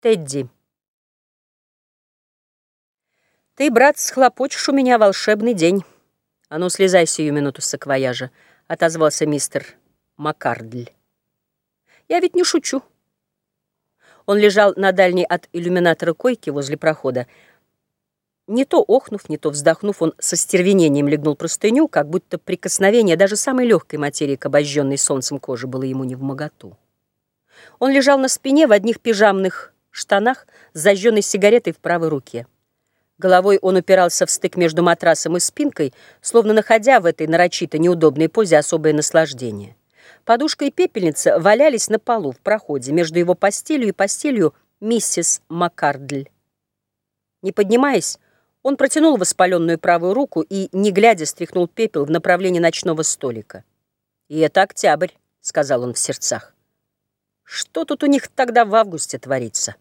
Тедди. Ты, брат, схлопочешь у меня волшебный день. А ну, слезай сию минуту с саквояжа, отозвался мистер Маккардль. Я ведь не шучу. Он лежал на дальней от иллюминатора койки возле прохода. Не то охнув, не то вздохнув, он со стервенением легнул простыню, как будто прикосновение даже самой легкой материи к обожженной солнцем коже было ему не в моготу. Он лежал на спине в одних пижамных штанах с зажженной сигаретой в правой руке. Головой он упирался в стык между матрасом и спинкой, словно находя в этой нарочито неудобной позе особое наслаждение. Подушка и пепельница валялись на полу в проходе между его постелью и постелью миссис Маккардль. Не поднимаясь, он протянул воспаленную правую руку и, не глядя, стряхнул пепел в направлении ночного столика. «И это октябрь», — сказал он в сердцах. «Что тут у них тогда в августе творится?»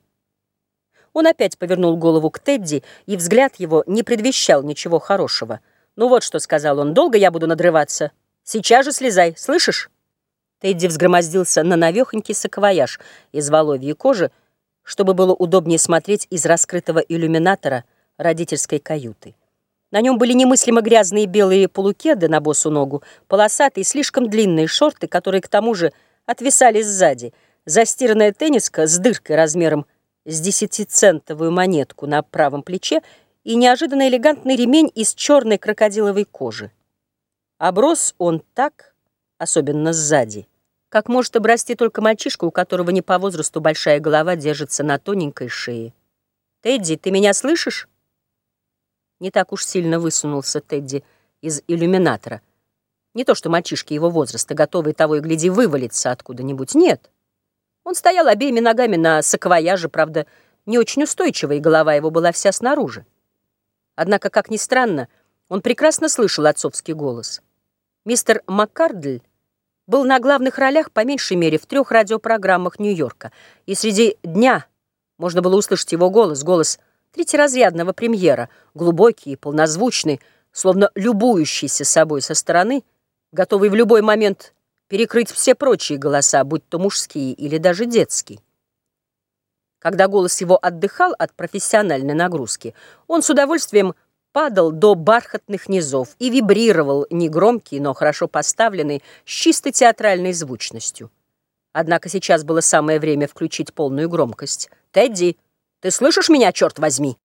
Он опять повернул голову к Тедди, и взгляд его не предвещал ничего хорошего. «Ну вот что», — сказал он, — «долго я буду надрываться. Сейчас же слезай, слышишь?» Тедди взгромоздился на навехонький саквояж из воловьей кожи, чтобы было удобнее смотреть из раскрытого иллюминатора родительской каюты. На нем были немыслимо грязные белые полукеды на босу ногу, полосатые, слишком длинные шорты, которые к тому же отвисали сзади, застиранная тенниска с дыркой размером с десятицентовую монетку на правом плече и неожиданно элегантный ремень из черной крокодиловой кожи. Оброс он так, особенно сзади, как может обрасти только мальчишка, у которого не по возрасту большая голова держится на тоненькой шее. «Тедди, ты меня слышишь?» Не так уж сильно высунулся Тедди из иллюминатора. Не то что мальчишки его возраста, готовые того и гляди вывалиться откуда-нибудь. Нет. Он стоял обеими ногами на саквояже, правда, не очень устойчиво, и голова его была вся снаружи. Однако, как ни странно, он прекрасно слышал отцовский голос. Мистер Маккардль был на главных ролях по меньшей мере в трех радиопрограммах Нью-Йорка, и среди дня можно было услышать его голос, голос третьеразрядного премьера, глубокий и полнозвучный, словно любующийся собой со стороны, готовый в любой момент перекрыть все прочие голоса, будь то мужские или даже детские. Когда голос его отдыхал от профессиональной нагрузки, он с удовольствием падал до бархатных низов и вибрировал негромкий, но хорошо поставленный, с чисто театральной звучностью. Однако сейчас было самое время включить полную громкость. «Тедди, ты слышишь меня, черт возьми?»